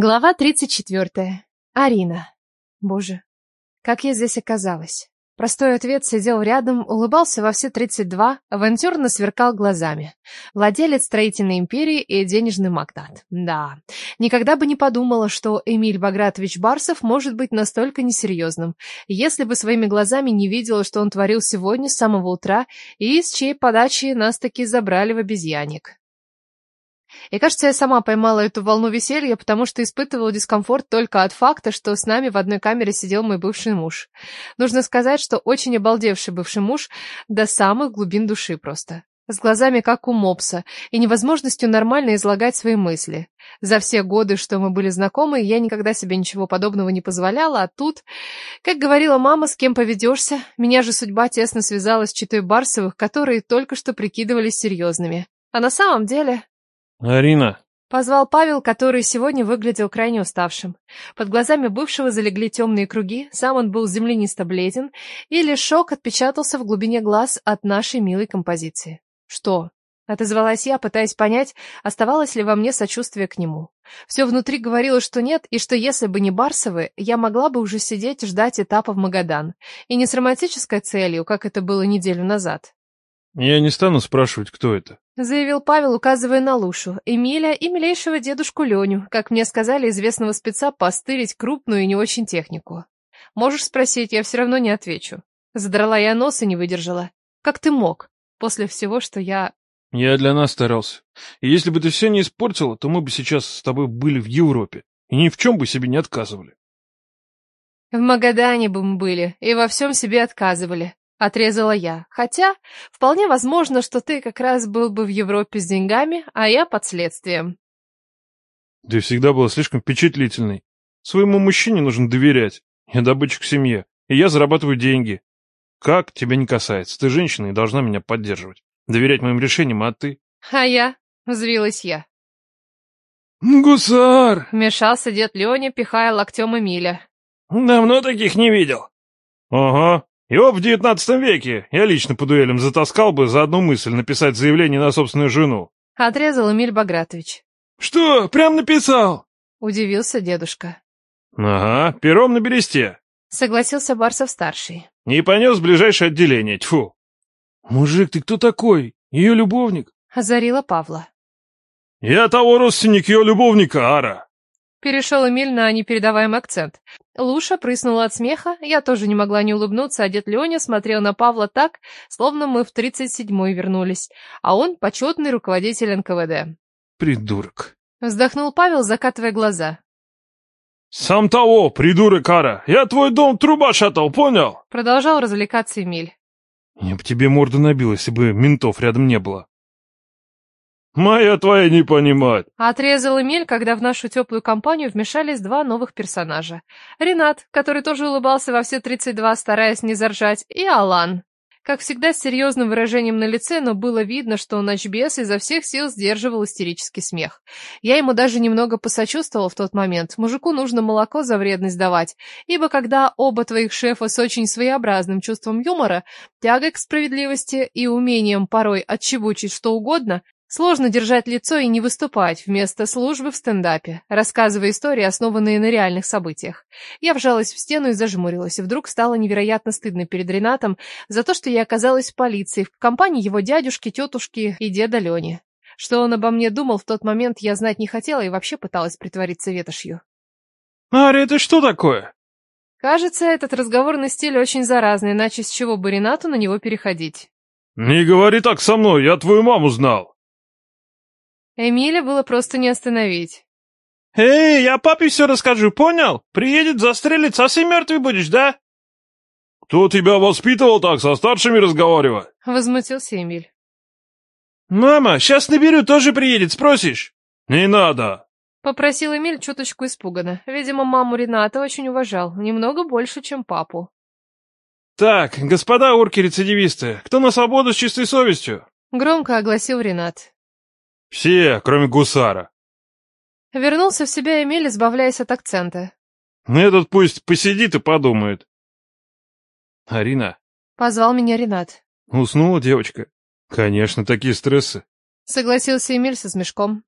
Глава 34. Арина. Боже, как я здесь оказалась. Простой ответ сидел рядом, улыбался во все 32, авантюрно сверкал глазами. Владелец строительной империи и денежный магнат. Да, никогда бы не подумала, что Эмиль Багратович Барсов может быть настолько несерьезным, если бы своими глазами не видела, что он творил сегодня с самого утра и с чьей подачи нас таки забрали в обезьянник. И кажется, я сама поймала эту волну веселья, потому что испытывала дискомфорт только от факта, что с нами в одной камере сидел мой бывший муж. Нужно сказать, что очень обалдевший бывший муж до самых глубин души просто. С глазами, как у мопса, и невозможностью нормально излагать свои мысли. За все годы, что мы были знакомы, я никогда себе ничего подобного не позволяла, а тут, как говорила мама, с кем поведешься, меня же судьба тесно связала с читой Барсовых, которые только что прикидывались серьезными. А на самом деле «Арина!» Позвал Павел, который сегодня выглядел крайне уставшим. Под глазами бывшего залегли темные круги, сам он был землянисто бледен, и лишь шок отпечатался в глубине глаз от нашей милой композиции. «Что?» — отозвалась я, пытаясь понять, оставалось ли во мне сочувствие к нему. Все внутри говорило, что нет, и что если бы не Барсовы, я могла бы уже сидеть ждать этапа в Магадан. И не с романтической целью, как это было неделю назад. «Я не стану спрашивать, кто это», — заявил Павел, указывая на Лушу, Эмиля и милейшего дедушку Леню, как мне сказали, известного спеца постырить крупную и не очень технику. «Можешь спросить, я все равно не отвечу». Задрала я нос и не выдержала. «Как ты мог? После всего, что я...» «Я для нас старался. И если бы ты все не испортила, то мы бы сейчас с тобой были в Европе и ни в чем бы себе не отказывали». В Магадане бы мы были и во всем себе отказывали. Отрезала я. Хотя, вполне возможно, что ты как раз был бы в Европе с деньгами, а я под следствием. Ты всегда была слишком впечатлительной. Своему мужчине нужно доверять. Я добытчик в семье, и я зарабатываю деньги. Как, тебя не касается. Ты женщина и должна меня поддерживать. Доверять моим решениям, а ты? А я? Взвилась я. «Гусар!» — вмешался дед Леня, пихая локтем Эмиля. «Давно таких не видел». «Ага, его в девятнадцатом веке я лично по дуэлям затаскал бы за одну мысль написать заявление на собственную жену. Отрезал Эмиль Багратович. Что, прям написал? Удивился дедушка. Ага, пером на бересте. Согласился Барсов-старший. Не понес в ближайшее отделение, тьфу. Мужик, ты кто такой? Ее любовник? Озарила Павла. Я того родственник ее любовника, Ара. Перешел Эмиль на непередаваемый акцент. Луша прыснула от смеха, я тоже не могла не улыбнуться, а дед Леня смотрел на Павла так, словно мы в 37-й вернулись, а он почетный руководитель НКВД. «Придурок!» Вздохнул Павел, закатывая глаза. «Сам того, придурок, Кара! Я твой дом труба шатал, понял?» Продолжал развлекаться Эмиль. «Я бы тебе морду набил, если бы ментов рядом не было». «Моя твоя не понимает!» Отрезал Эмиль, когда в нашу теплую компанию вмешались два новых персонажа. Ренат, который тоже улыбался во все 32, стараясь не заржать, и Алан. Как всегда, с серьезным выражением на лице, но было видно, что ночбес изо всех сил сдерживал истерический смех. Я ему даже немного посочувствовал в тот момент. Мужику нужно молоко за вредность давать, ибо когда оба твоих шефа с очень своеобразным чувством юмора, тягой к справедливости и умением порой отчебучить что угодно, Сложно держать лицо и не выступать вместо службы в стендапе, рассказывая истории, основанные на реальных событиях. Я вжалась в стену и зажмурилась, и вдруг стало невероятно стыдно перед Ренатом за то, что я оказалась в полиции, в компании его дядюшки, тетушки и деда Лени. Что он обо мне думал в тот момент, я знать не хотела и вообще пыталась притвориться ветошью. «Ари, это что такое?» Кажется, этот разговорный стиль очень заразный, иначе с чего бы Ренату на него переходить? «Не говори так со мной, я твою маму знал!» Эмиля было просто не остановить. «Эй, я папе все расскажу, понял? Приедет, застрелит, совсем мертвый будешь, да?» «Кто тебя воспитывал так, со старшими разговаривать?» Возмутился Эмиль. «Мама, сейчас наберу, тоже приедет, спросишь?» «Не надо!» Попросил Эмиль чуточку испуганно. Видимо, маму Рената очень уважал, немного больше, чем папу. «Так, господа урки-рецидивисты, кто на свободу с чистой совестью?» Громко огласил Ренат. Все, кроме гусара. Вернулся в себя Эмиль, избавляясь от акцента. Ну, этот пусть посидит и подумает. Арина. Позвал меня Ренат. Уснула девочка? Конечно, такие стрессы. Согласился Эмиль со смешком.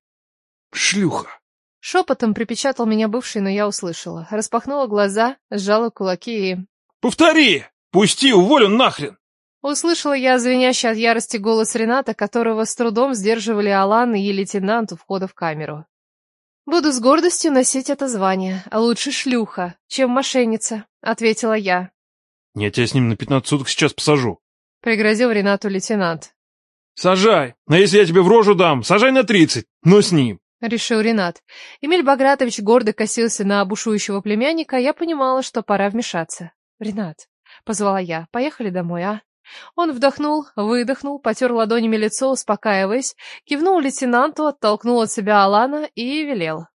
Шлюха. Шепотом припечатал меня бывший, но я услышала. Распахнула глаза, сжала кулаки и... «Повтори! Пусти, уволю нахрен!» Услышала я звенящий от ярости голос Рената, которого с трудом сдерживали Алан и лейтенант у входа в камеру. «Буду с гордостью носить это звание, а лучше шлюха, чем мошенница», — ответила я. «Я тебя с ним на пятнадцать суток сейчас посажу», — пригрозил Ренату лейтенант. «Сажай! А если я тебе в рожу дам, сажай на тридцать, но с ним!» — решил Ренат. Эмиль Багратович гордо косился на обушующего племянника, я понимала, что пора вмешаться. «Ренат», — позвала я, — «поехали домой, а?» Он вдохнул, выдохнул, потер ладонями лицо, успокаиваясь, кивнул лейтенанту, оттолкнул от себя Алана и велел.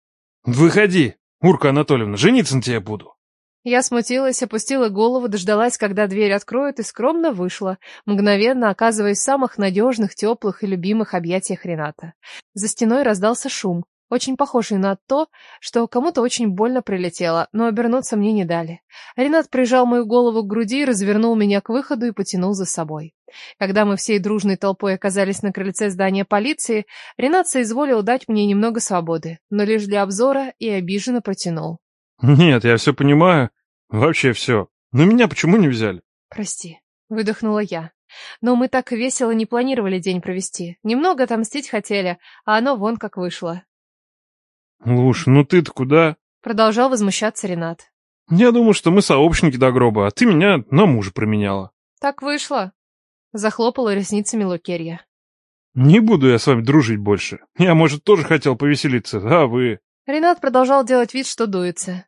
«Выходи, Урка Анатольевна, жениться на тебя буду». Я смутилась, опустила голову, дождалась, когда дверь откроют, и скромно вышла, мгновенно оказываясь в самых надежных, теплых и любимых объятиях Рената. За стеной раздался шум, очень похожий на то, что кому-то очень больно прилетело, но обернуться мне не дали. Ренат прижал мою голову к груди, развернул меня к выходу и потянул за собой. Когда мы всей дружной толпой оказались на крыльце здания полиции, Ренат соизволил дать мне немного свободы, но лишь для обзора и обиженно протянул. «Нет, я все понимаю. Вообще все. Но меня почему не взяли?» «Прости», — выдохнула я. «Но мы так весело не планировали день провести. Немного отомстить хотели, а оно вон как вышло». «Луш, ну ты-то куда?» — продолжал возмущаться Ренат. «Я думал, что мы сообщники до гроба, а ты меня на мужа променяла». «Так вышло», — захлопала ресницами Лукерья. «Не буду я с вами дружить больше. Я, может, тоже хотел повеселиться, а вы...» Ренат продолжал делать вид, что дуется.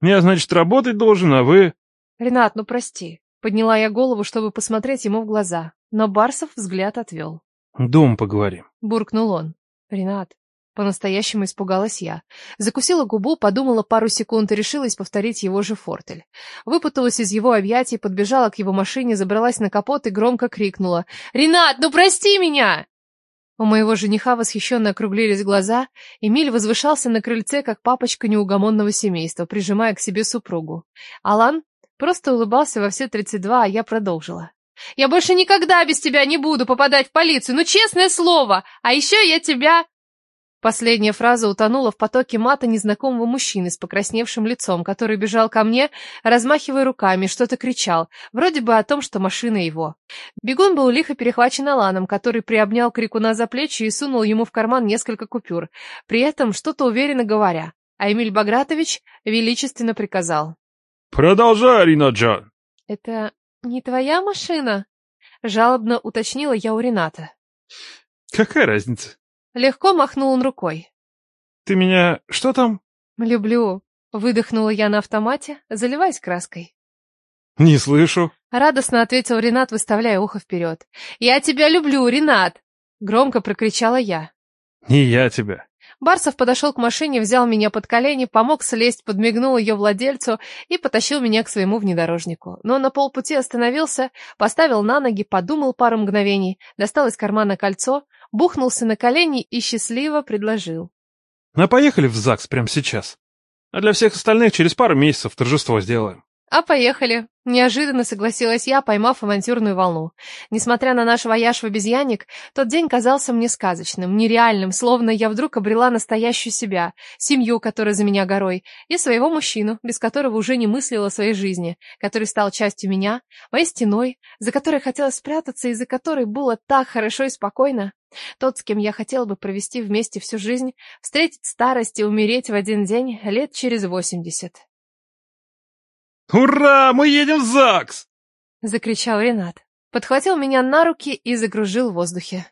«Я, значит, работать должен, а вы...» «Ренат, ну прости». Подняла я голову, чтобы посмотреть ему в глаза, но Барсов взгляд отвел. «Дом поговорим», — буркнул он. «Ренат». По-настоящему испугалась я. Закусила губу, подумала пару секунд и решилась повторить его же фортель. Выпуталась из его объятий, подбежала к его машине, забралась на капот и громко крикнула. «Ренат, ну прости меня!» У моего жениха восхищенно округлились глаза, Эмиль возвышался на крыльце, как папочка неугомонного семейства, прижимая к себе супругу. Алан просто улыбался во все тридцать два, а я продолжила. «Я больше никогда без тебя не буду попадать в полицию, ну честное слово! А еще я тебя...» Последняя фраза утонула в потоке мата незнакомого мужчины с покрасневшим лицом, который бежал ко мне, размахивая руками, что-то кричал, вроде бы о том, что машина его. Бегун был лихо перехвачен Аланом, который приобнял крикуна за плечи и сунул ему в карман несколько купюр, при этом что-то уверенно говоря. А Эмиль Багратович величественно приказал. «Продолжай, Арина Джан!» «Это не твоя машина?» — жалобно уточнила я у Рената. «Какая разница?» Легко махнул он рукой. «Ты меня... что там?» «Люблю», — выдохнула я на автомате, заливаясь краской. «Не слышу», — радостно ответил Ренат, выставляя ухо вперед. «Я тебя люблю, Ренат!» — громко прокричала я. «И я тебя». Барсов подошел к машине, взял меня под колени, помог слезть, подмигнул ее владельцу и потащил меня к своему внедорожнику. Но на полпути остановился, поставил на ноги, подумал пару мгновений, достал из кармана кольцо, бухнулся на колени и счастливо предложил. «А поехали в ЗАГС прямо сейчас. А для всех остальных через пару месяцев торжество сделаем». «А поехали!» — неожиданно согласилась я, поймав авантюрную волну. Несмотря на наш вояж в обезьянник, тот день казался мне сказочным, нереальным, словно я вдруг обрела настоящую себя, семью, которая за меня горой, и своего мужчину, без которого уже не мыслила своей жизни, который стал частью меня, моей стеной, за которой хотелось спрятаться и за которой было так хорошо и спокойно. Тот, с кем я хотела бы провести вместе всю жизнь, встретить старость и умереть в один день лет через восемьдесят. «Ура! Мы едем в ЗАГС!» — закричал Ренат. Подхватил меня на руки и загружил в воздухе.